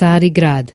Stari grad